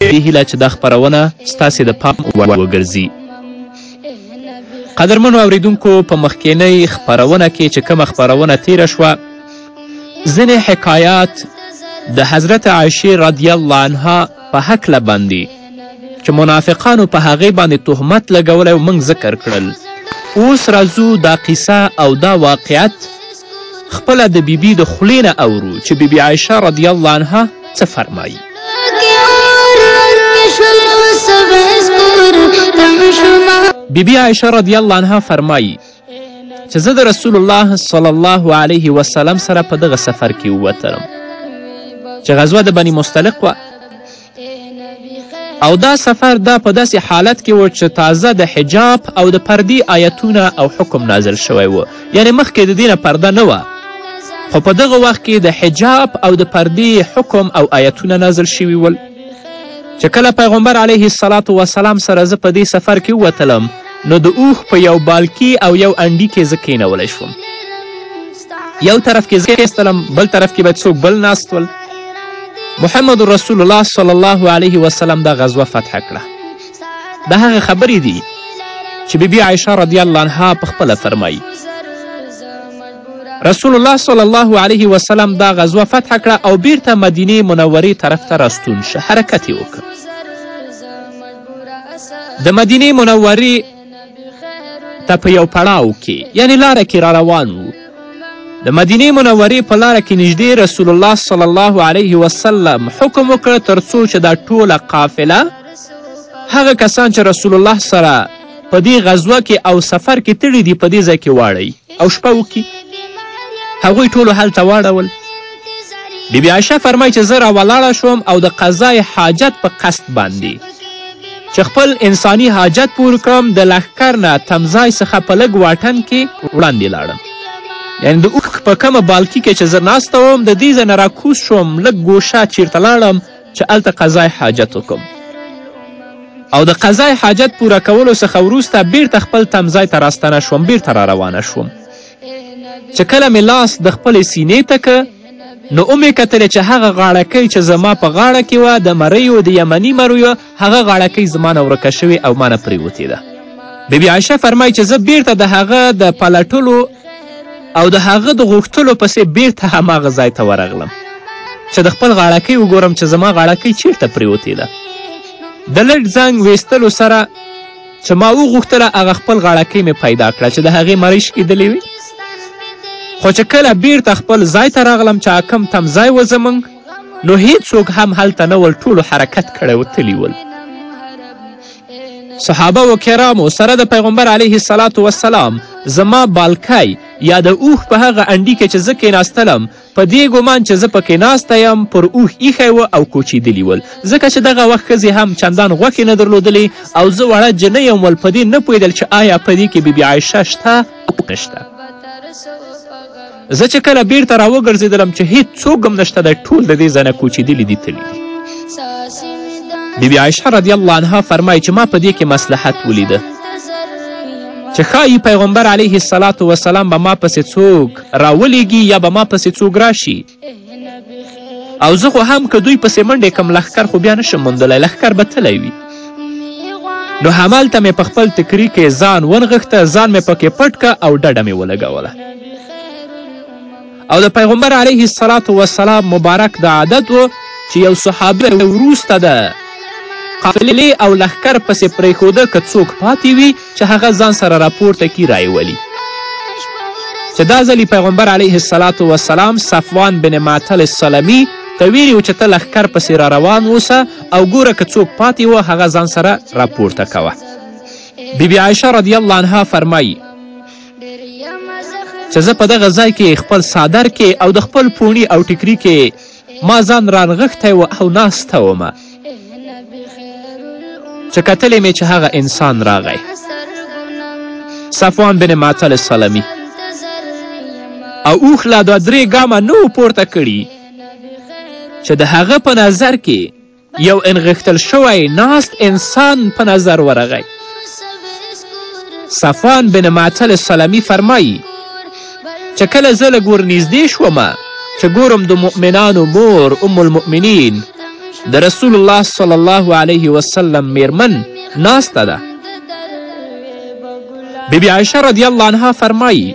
دې هیله چې دا خپرونه ستاسې د پام وړ وګرځي قدرمنو اوریدونکو په مخکینۍ خپرونه کې چې کومه خپرونه تیره شوه ځینې حکایات د حضرت عایشې رضی الله عنها په هکله باندې چې منافقانو په هغې باندې تهمت لګولی او موږ ذکر کړل اوس راځو دا قصه او دا واقعیت خپله د بیبي د خولې نه اورو چې بیبي عایشه رضی الله عنها څه فرمایي بی بی عائشه رضی الله عنها فرمایی چې زه د رسول الله صلی الله علیه وسلم سره په دغه سفر کې ووتلم چې غزوه د بني مستلق وه او دا سفر دا په داسې حالت کې و چې تازه د حجاب او د پردي آیتونه او حکم نازل شوی و یعنې مخکې د دې نه پرده نه وه خو په دغه وخت کې د حجاب او د پردې حکم او آیتونه نازل شوي ول چې کله پیغمبر علیه السلام وسلام سره زه په دې سفر کې ووتلم نو د اوښ په یو بالکی او یو انډي کې زه کینولی شوم یو طرف کې زه کېستلم بل طرف کې به څوک بل ناست ول محمد رسول الله صلی الله علیه وسلم دا غزوه فتح کړه دا هغه خبرې دي چې بی بی عایشه رضی الله عنها په خپله فرمایي رسول الله صلی الله علیه وسلم دا غزوه فتح کړه او بیرته مدینه منورې طرف ته راستون شه حرکت یې وکړ د مدینه منورې ته په یو پړاو کې یعنی لاره کې را روان وو د مدینې منورې په لاره کې نږدې رسول الله صلی الله علیه وسلم حکم وکړ تر څو چې دا ټوله قافله هغه کسان چې رسول الله سره په دې غزوه کې او سفر کې تړي دي په دې ځای کې واړوي او شپه وکړي هغوی ټولو هلته واړول بی بی عایشه فرمای چې زه راولاړه شوم او د قضای حاجت په قصد باندې چې خپل انساني حاجت پور کړم د لښکر نه تمځای څخه په لږ واټن کې وړاندې لاړم یعنې د اوښ په کمه بالکي کې چې زه ناسته وم د دې ځای نه راکوز شوم لږ ګوشه چیرته لاړم چې هلته قضای حاجت وکم او د قضای حاجت پوره کولو څخه وروسته بیرته خپل تمځای ته راستنه شوم بیرته را روانه شوم چې کله مې لاس د خپلې سینې ته که نو ومې کتلې چې هغه غاړکۍ چې زما په غاړه کې وه د مریو د یمني مریو هغه غاړکۍ زما نه ورکه شوې او ما نه پریوتې ده بیبي عایشه فرمایي چې زه بیرته د هغه د پلټلو او د هغه د غوښتلو پسې بیرته هماغه ځای ته ورغلم چې د خپل غاړکۍ وګورم چې زما غاړکۍ چیرته پریوتې ده د لږ زنګ ویستلو سره چې ما وغوښتله هغه خپل غاړکۍ مې پیدا کړه چې د هغې مریش کیدلې وي خو چې کله بیرته خپل ځای ته راغلم چې کم تم ځای و زمونږ نو هیڅوک هم هلته نه ول ټولو حرکت کړی و تلي ول صحابه و کرامو سره د پیغمبر علیه السلام وسلام زما بالکی یا د اوښ په هغه انډي کې چې زه کېناستلم په دې ګمان چې زه پکې ناسته یم پر اوښ ایښی و او کوچېدلي ول ځکه چې دغه وخت ښځې هم چندان غوښې نه درلودلې او زه وړه جنۍ یم ول په دې نه پوهېدل چې آیا په دې کې بیبي عایشه شته او نشته زه چې کله بیرته راوګرځېدلم چې هیڅ څوک هم نشته دی ټول د دې ځای نه کوچېدلي دي تللي دي بیبي عایشه رضی الله عنها فرمایي چې ما په دې کې مصلحت ولیده چې ښایي پیغمبر علیه السلام وسلام به ما پسې څوک راولیږي یا به ما پسې څوک راشي او زه خو هم که دوی پسې منډې کم لښکر خو بیا نشم موندلی لښکر به تلی وي نو همالته مې په خپل تکری کې ځان ونغښته ځان مې پکې پټ که او ډډه مې ولګوله او د پیغمبر علیه الصلاة والسلام مبارک دا عادت و چې یو صحابه وروسته ده قافلې او لښکر پسې پرېښوده که څوک پاتې وي چې هغه ځان سره راپورته کی رای ولي چې دا ځلې پیغمبر علیه الصلاة والسلام صفوان بن معطل السلمي ته ویلي چې ته لښکر پسې را روان اوسه او ګوره که څوک پاتې و هغه ځان سره راپورته کوه بیبي عایشه رضی الله عنها فرمایي چې زه په دغه ځای کې خپل څادر کې او د خپل پوڼي او ټیکري کې ما ځان رانغښتی و او ناسته وم چې کتلې مې چې هغه انسان راغی صفوان بن معطل سلمی او اوښ لا دا درې ګامه نه پورته کړي چې د هغه په نظر کې یو انغښتل شوی ناست انسان په نظر ورغی صفوان بن معطل سلمی فرمایی چې کله زه لږ ورنږدې شوم چې ګورم د مؤمنانو مور ام المؤمنین د رسول الله صلی الله علیه وسلم میرمن ناسته ده بیبي عایشه رضی الله عنها فرمایی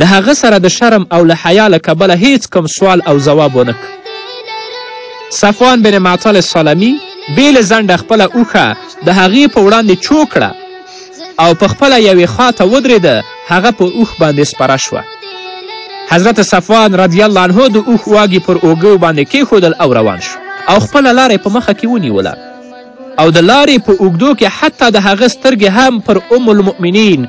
د هغه سره د شرم او له حیا له کبله هیڅ کوم سوال او ځواب ونه صفوان بن معطل سالمي بې له ځنډه خپله اوښه د هغې په وړاندې چو کړه او په خپله یوې خوا ته ودرېده هغه په اوښ باندې سپره شوه حضرت صفوان رضی الله عنه د اوښ واګي پر اوږو باندې کیښودل او روان شو او خپله لاره په مخه کې ونیوله او د لارې په اوږدو کې حتی د هغه سترګې هم پر ام المؤمنین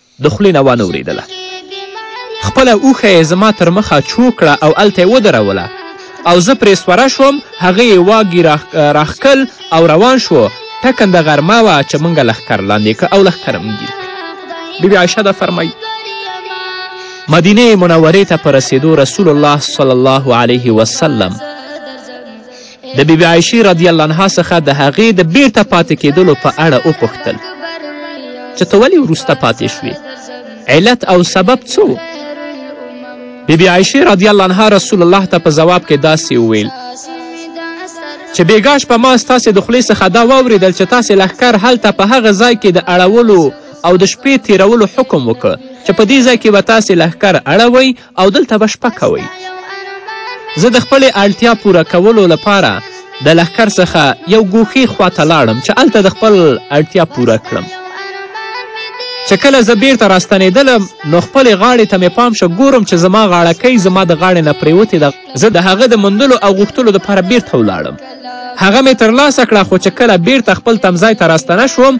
د خولې نه وانه وریدله خپله اوښه یې زما تر مخه چو کړه او هلته یې ودروله او زه پرې سوره شوم هغه یې واګي راښکل او روان شو ټکنده غرمه وه چې موږ لښکر لاندې که او لښکر موږ ګیر بیبي عایشه دا فرمایي مدینه منورې ته په رسېدو رسول الله صلی الله علیه وسلم د بي بي عایشې رضی الله عنها څخه د هغې د بیرته پاتې کېدلو په اړه وپوښتل چې ته ولې وروسته پاتې شوې علت او سبب څه و بي بي عایشې رضی الله عنها رسول الله ته په ځواب کې داسې وویل چې بېګا شپه ما ستاسې د خولې څخه دا واورېدل چې تاسې لښکر هلته په هغه ځای کې د اړولو او د شپې تیرولو حکم وکړ چې په دې ځای کې به تاسې لښکر اړوئ او دلته به شپه کوئ زه د خپلې اړتیا پوره کولو لپاره د لښکر څخه یو ګوښې خواته لاړم چې هلته د خپل اړتیا پوره کړم چې کله زه بیرته راستنېدلم نو خپلې غاړې ته مې پام شه ګورم چې زما غاړکۍ زما د غاړې نه پرېوتې ده زه د هغه د موندلو او غوښتلو دپاره بیرته ولاړم هغه مې ترلاسه کړه خو چې کله بیرته خپل تمځای ته راستنه شوم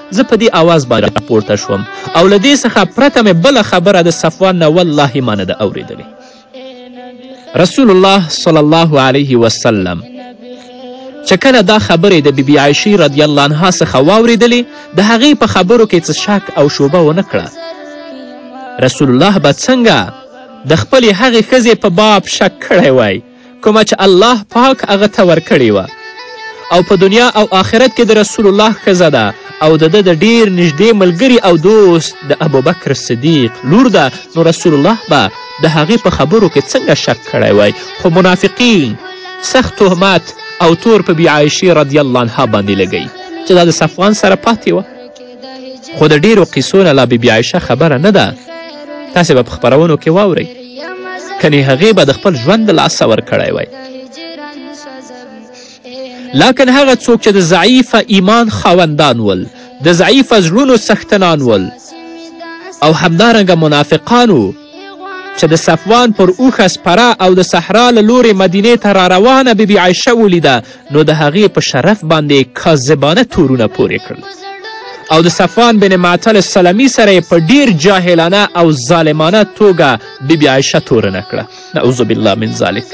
زه په دې اواز باندې راپورته شوم او له دې څخه پرته مې بله خبره د صفوان نه والله ما نه ده اورېدلې رسول الله صلی الله علیه وسلم چې کله دا خبرې د بیبي عایشې رضی الله عنها څخه واورېدلې د هغې په خبرو کې څه شک او شوبه ونه کړه رسول الله به څنګه د خپلې هغې ښځې په باب شک کړی وای کومه چې الله پاک هغه ته ورکړې وه او په دنیا او آخرت کې د رسول الله ښځه ده او د ده د ډیر نږدې ملګري او دوست د ابوبکر صدیق لور ده نو رسول الله به د هغې په خبرو کې څنګه شک کړی وای خو منافقین سخت تهمت او تور په بیعایشې رضی الله عنها باندې لګوي چې دا د صفوان سره پاتې وه خو د ډیرو قصو نه لا بی بی عایشه خبره نه ده تاسې به په خپرونو کې واورئ کنې هغې به د خپل ژوند لاسه ورکړی وای لاکن هغه څوک چې د ضعیفه ایمان خاوندان ول د ضعیفه زړونو څښتنان ول او همدارنګه منافقان وو چې د صفوان پر اوښه سپره او د صحرا له لورې مدینې ته راروانه بیبي عایشه ولیده نو د هغې په شرف باندې کاذبانه تورونه پورې کړل او د صفوان بن معطل سلمی سره په ډیر جاهلانه او ظالمانه توګه بیبي عایشه تورنه کړه نعوذ بالله من ذلک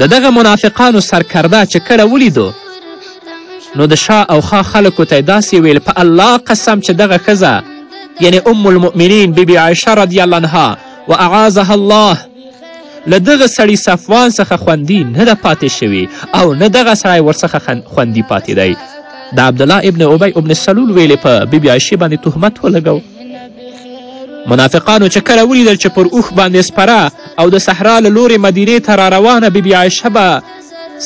د دغه منافقانو سرکرده چې کله ولیدو نو د شا او خا خلکو ته داسې ویل په الله قسم چې دغه ښځه یعنی ام المؤمنین بیبي عایشه رضی الله عنها و اعاذها الله له دغه سړي صفوان څخه خوندي نه ده پاتې شوې او نه دغه سړی ورڅخه خوندي پاتې دی د عبدالله ابن ابی ابن سلول ویلې په بیبي عایشې باندې تهمت ولګو منافقانو چې کله ولیدل چې پر اوښ باندې سپره او د صحرا له لورې مدینې ته را روانه بیبي عایشه به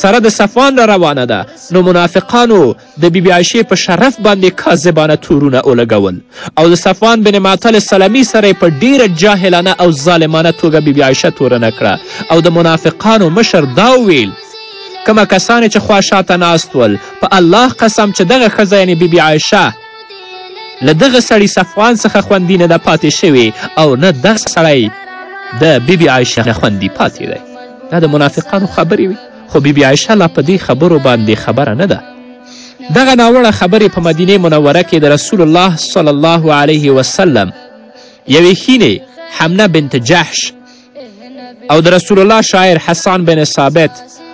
سره د صفوان را روانه ده نو منافقانو د بي بي عایشې په شرف باندې کاذبانه تورونه ولګول او د صفوان بن معطل سلمي سره په ډیره جاهلانه او ظالمانه توګه بي بي عایشه تورنه کړه او د منافقانو مشر دا ویل کومه کسان چې خوا شاته ناست ول په الله قسم چې دغه ښځه یعنې بي بي عایشه له دغه سړي صفوان څخه خوندي نه ده پاتې شوې او نه دغه سړی د بي بي عایشه نه خوندي پاتې دی دا د منافقانو خبرې وي خو بی بی عایشه لا په دې خبرو باندې خبره نه ده دغه ناوړه خبرې په مدینه منوره کې د رسول الله صلی الله علیه وسلم یوې خینې حمنه بنت جحش او د رسول الله شاعر حسان بن ثابت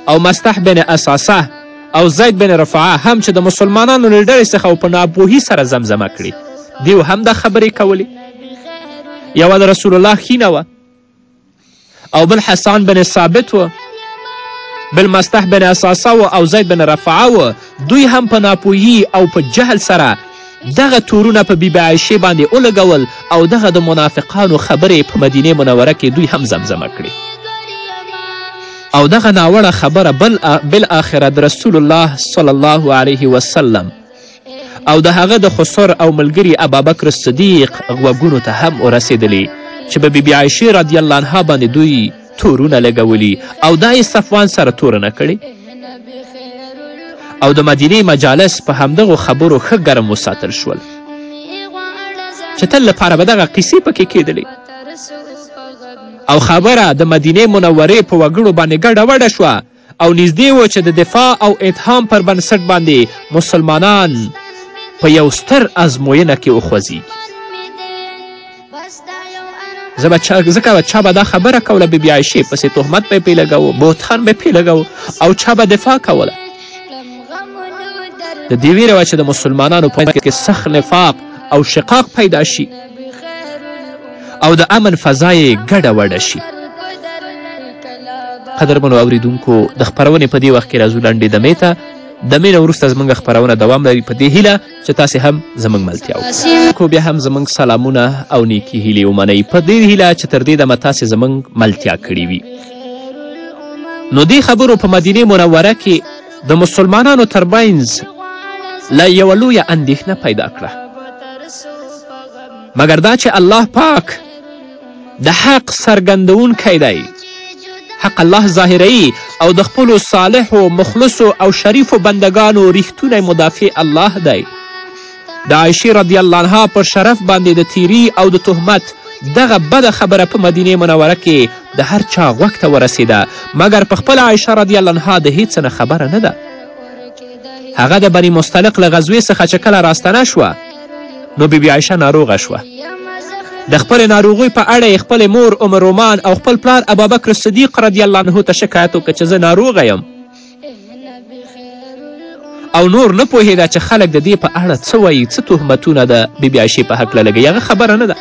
او مستح بن اساسه او زید بن رفعه هم چې د مسلمانانو له ډلې څخه په ناپوهي سره زمزمه کړي دیو هم دا خبرې کولې یوه د رسول الله خینه وه او بل حسان بن ثابت و بل مستح بن اساسه و او زید بن رفعه و دوی هم په ناپوهي او په جهل سره دغه تورونه په بیبي عایشې باندې ولګول او دغه د منافقانو خبرې په مدینه منوره کې دوی هم زمزمه کړې او دغه ناوړه خبره بل بالاخره د رسول الله صلی الله علیه وسلم او د هغه د خسر او ملګري ابابکر صدیق غوږونو ته هم ورسېدلې چې په بیبي عایشې رضی الله عنها باندې دوی تورونه لګولي او دا یې صفوان سره توره نه کړې او د مدینې مجالس په همدغو خبرو ښه ګرم وساتل شول چې تل لپاره به دغه قیسې پکې کېدلې او خبره د مدینې منورې په وګړو باندې ګډه وډه شوه او نږدې و چې د دفاع او اتهام پر بنسټ باندې مسلمانان په یو ستر ازموینه کې وخوځیږي زه به چا ځکه به چا به دا خبره کوله بیبي عایشې پسې تهمت به یې پرې لګوو بهتان به یې پرې لګوو او چا به دفاع کوله د دې ویره وه چې د مسلمانانو په کې سخت نفاق او شقاق پیدا شي او د امن فضا یې ګډه وډه شي قدرمنو اوریدونکو د خپرونې په دې وخت کې راځو لنډې دمې ته دمې نه وروسته زموږ خپرونه دوام لري په دې هیله چې تاسې هم زموږ ملتیا وکړو بیا هم زموږ سلامونه او نیکي هیلې ومنئ په دې هیله چې تر دې دمه تاسې زموږ ملتیا کړې وي نو دې خبرو په مدینه منوره کې د مسلمانانو ترمنځ له یوه لویه اندېښنه پیدا کړه مګر دا چې الله پاک د حق څرګندونکی دی حق الله ظاهروي او د خپلو صالحو مخلصو او شریفو بندګانو ریښتونی مدافع الله دی د عایشې رضی الله عنها پر شرف باندې د تیری او د تهمت دغه بده خبره په مدینه منوره کې د هر چا غوږ ته ورسېده مګر په خپله عایشه رضی الله عنها د هیڅ نه خبره نه ده هغه د بني مستلق له غزوې څخه چې کله راستنه شوه نو بیبي عایشه ناروغه شوه د خپلې ناروغۍ په اړه یې خپلې مور ام رومان او خپل پلار ابابکر صدیق رضی الله عنه ته شکایت وکړ چې زه ناروغه یم او نور نه پوهېده چې خلک د دې په اړه څه وایي څه تهمتونه د بیبي عایشې په هکله لګوي هغه خبره نه ده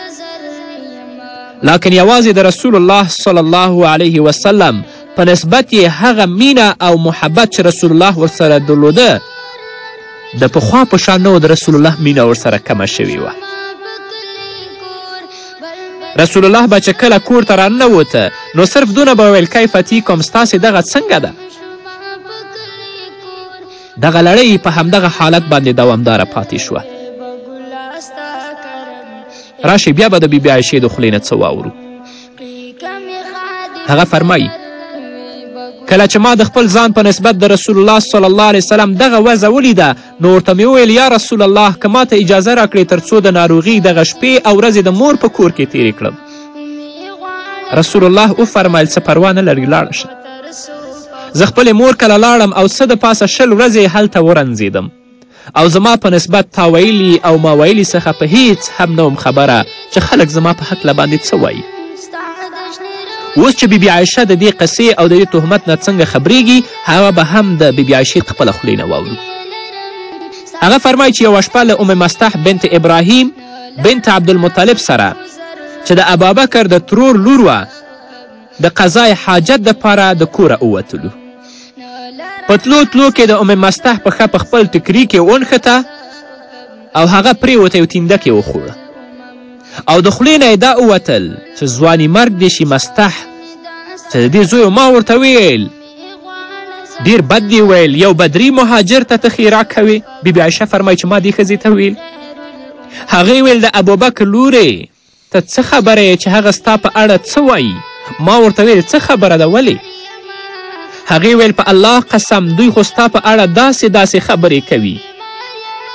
لاکن یوازې د رسول الله صلی الله علیه وسلم په نسبت یې هغه مینه او محبت چې رسول الله ورسره درلوده د پخوا په شان نه د رسول الله مینه ورسره کمه شوې وه رسول الله به چې کله کور ته راننوته نو صرف دونه به ویل کیف تیکم ستاسې دغه څنګه ده دغه لړۍ په همدغه حالت باندې دوامداره پاتې شوه راشئ بیا به د بیبي عایشې د خولې نه څه واورو هغه فرمایي کله چې ما د خپل ځان په نسبت د رسول الله صلی الله علیه وسلم دغه وضع ولیده نو ورته مې وویل یا رسول الله که ما ته اجازه راکړې تر څو د ناروغي دغه شپې او ورځې د مور په کور کې تیرې کړم رسول الله وفرمیل څه پروا نه لري لاړه شه زه خپلې مور کله لاړم او څه د پاسه شل ورځې هلته ورنځېدم او زما په نسبت تا ویلي او ما ویلي څخه په هیڅ هم نه وم خبره چې خلک زما په هکله باندې څه وایي اوس چې بیبي عایشه د دې قصې او د دې تهمت نه څنګه خبرېږي هغه به هم د بیبي عایشې خپله خولې نه واورو هغه فرمایي چې یوه شپه له ام مستح بنت ابراهیم بنت عبدالمطلب سره چې د ابابکر د ترور لور وه د قضای حاجت دپاره د کوره ووتلو په تلو تلو کې د ام مستح پښه په خپل ټکري کې ونښته او هغه پرېوته یو تیندک یې وخوړ او د خولې نه دا ووتل چې ځواني مرګ دې شي مستح چې د دې زوی ما ورته ویل ډیر بد دی ویل یو بدری مهاجر ته ته خیرا کوې بیبي عایشه فرمایي چې ما دې ښځې ته ویل هغې ویل د ابوبکر لورې ته څه خبره یې چې هغه ستا په اړه څه وایي؟ ما ورته ویل څه خبره ده ولې؟ هغې ویل په الله قسم دوی خو ستا په اړه داسې داسې خبرې کوي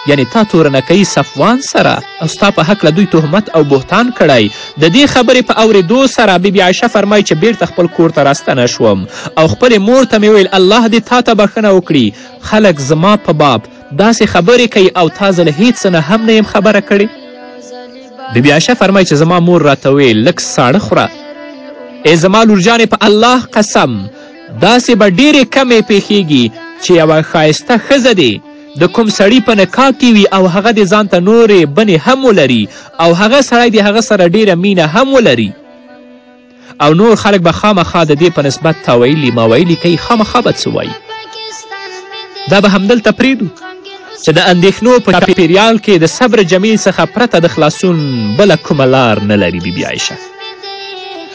یعنی تا تورنه کوي صفوان سره او ستا په هکله دوی تهمت او بهتان کړی د دې خبرې په اوریدو سره بیبي عایشه فرمایي چې بیرته خپل کور ته راستنه شوم او خپلې مور ته مې ویل الله دې تا ته بښنه وکړي خلک زما په باب داسې خبرې کوي او تا زه له هیڅ نه هم نه یم خبره کړې بی بی عایشه فرمایي چې زما مور راته وې لږ ساړه خوره ای زما لورجانې په الله قسم داسې به ډېرې کمې پیښیږي چې یوه ښایسته ښځه دې د کوم سړي په نکاح کې وي او هغه دې ځان ته نورې بنې هم ولري او هغه سړی دې هغه سره ډېره مینه هم ولري او نور خلک به خامخا د دې په نسبت تا ویلي ما ویلي کوي خامخا به څه وایي دا به همدلته پرېږدو چې د اندېښنو په چاپېریال کې د صبر جمعې څخه پرته د خلاصون بله کومه لار نه لري بیبي عایشه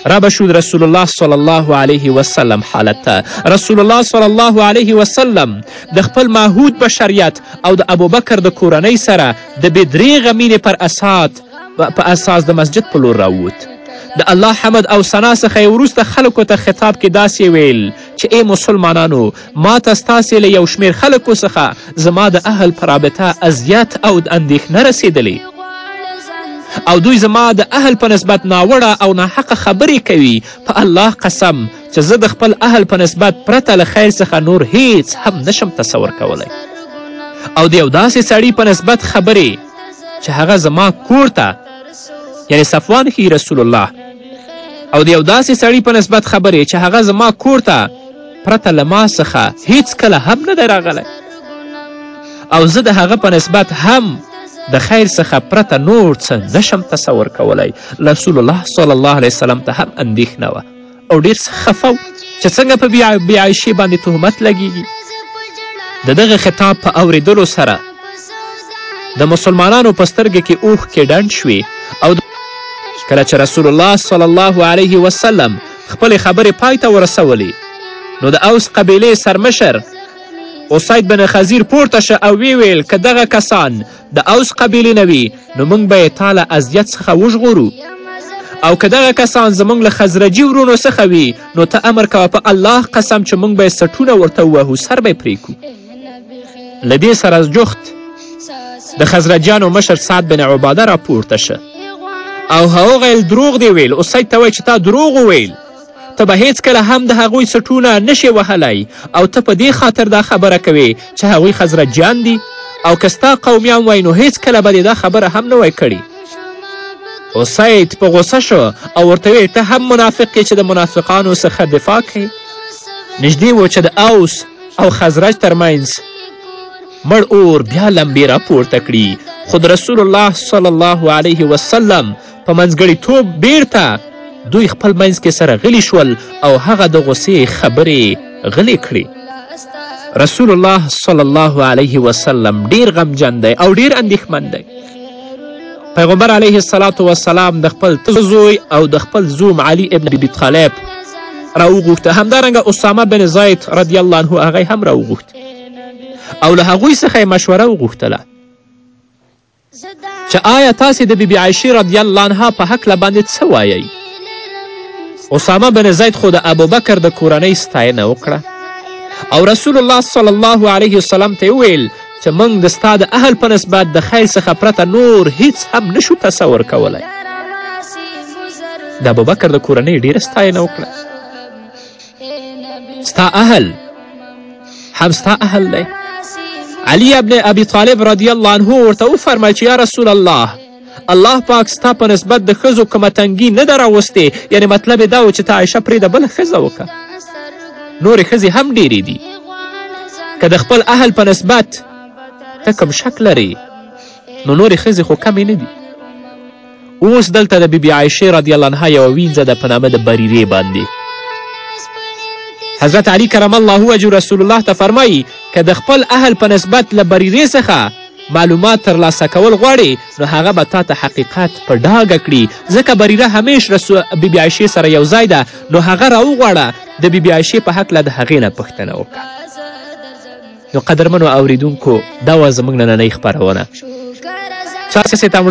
را به شو رسول الله صلی الله علیه وسلم حالت ته رسول الله صلی الله علیه وسلم د خپل ماهود بشریت او د ابوبکر د کورنۍ سره د بې درېغه مینې پر اساس په اساس د مسجد په لور راووت د الله حمد او ثنا څخه یې وروسته خلکو ته خطاب کې داسې ویل چې ای مسلمانانو ما ته ستاسې له یو شمېر خلکو څخه زما د اهل په رابطه اذیت او اندېښنه رسېدلې او دوی زما د اهل په نسبت ناوړه او ناحقه خبرې کوي په الله قسم چې زه د خپل اهل په نسبت پرته له خیر څخه نور هیڅ هم نشم تصور کولی او د یو داسې سړي په نسبت خبرې چې هغه زما کور ته یعنی صفوان خي رسول الله او د یو داسې سړي په نسبت خبرې چې هغه زما کور ته پرته له ما څخه هیڅ کله هم نه دی راغلی او زه د هغه په نسبت هم د خیر څخه پرته نور څه نشم تصور کولی رسول الله صلی الله علیه وسلم ته هم اندېښنه وه او ډیر خفه و چې څنګه په بی عایشې باندې تهمت لګیږي د دغه خطاب په اوریدلو سره د مسلمانانو په سترګې کې اوښکې ډنډ شوې او کله چې رسول الله صلی الله علیه وسلم خپلې خبرې پای ته ورسولې نو د اوس قبیلې سرمشر اسید بن خزیر پورته شه او ویې ویل که دغه کسان د اوس قبیلې نه وي نو موږ به یې تا له اذیت څخه وژغورو او که دغه کسان زموږ له خزرجي وروڼو څخه وي نو ته امر کوه په الله قسم چې موږ به یې سټونه ورته ووهو سر به یې پرې کړو له دې سره جوخت د خزرجیانو مشر سعد بن عباده راپورته شه او هغه ویل دروغ دې ویل اسید ته وایي چې تا دروغ وویل ته به هېڅکله هم د هغوی سټونه نشې وهلی او ته په دې خاطر دا خبره کوې چې هغوی خزرجیان دي او که ستا قومیان وای نو هېڅکله به دې دا خبره هم نه وای کړې اسید په غوسه شو او ورته ویې ته هم منافق یې چې د منافقانو څخه دفاع کوې نږدې و چې د اوس او خزرج ترمنځ مړ اور بیا لمبې راپورته کړي خو د رسول الله صلی الله علیه وسلم په منځګړیتوب بیرته دوی خپل منځ کې سره غلي شول او هغه د غصې خبرې غلې کړې رسول الله صلی الله علیه وسلم ډیر غمجن دی او ډیر اندیښمن دی پیغمبر علیه السلام وسلام د خپل زوی او د خپل زوم علی ابن ابي طالب راوغوښته همدارنګه اسامه بن زید رضی الله عنه هغه هم راوغوښت او له هغوی څخه یې مشوره وغوښتله چې آیا تاسې د بیبي عایشې رضی الله عنها په هکله باندې څه وایئ اسامه بن زید خو د ابوبکر د کورنۍ ستاینه وکړه او رسول الله صلی الله علیه وسلم ته وویل چې موږ د ستا د اهل په نسبت د خیر څخه پرته نور هیڅ هم نشو تصور کولی د ابوبکر د کورنۍ ډیره ستاینه وکړه ستا اهل هم ستا اهل دی علی ابن ابي طالب رضی الله عنه ورته وفرمیل چې یا رسول الله الله پاک ستا په نسبت د ښځو کومه تنګي نه ده راوستې یعنې مطلب یې دا و چې ته عایشه پرېږده بله ښځه وکړه نورې ښځې هم ډېرې دي که د خپل اهل په نسبت ته کوم شک لرې نو نورې ښځې خو کمې نه دي اوس دلته د بي بي عایشې رضی الله عنها یوه وینځه ده په نامه د بریرې باندې حضرت علی کرم الله وجه رسول الله ته فرمایي که د خپل اهل په نسبت له بریرې څخه معلومات ترلاسه کول غواړې نو هغه به تا ته حقیقت په ډاګه کړي ځکه بریره همیش رسول بیبي عایشې سره یو ځای ده نو هغه راوغواړه د بیبي عایشې په هکله د هغې نه پوښتنه وکړه نو قدرمنو اوریدونکو دا وه زموږ نننۍ خپرونه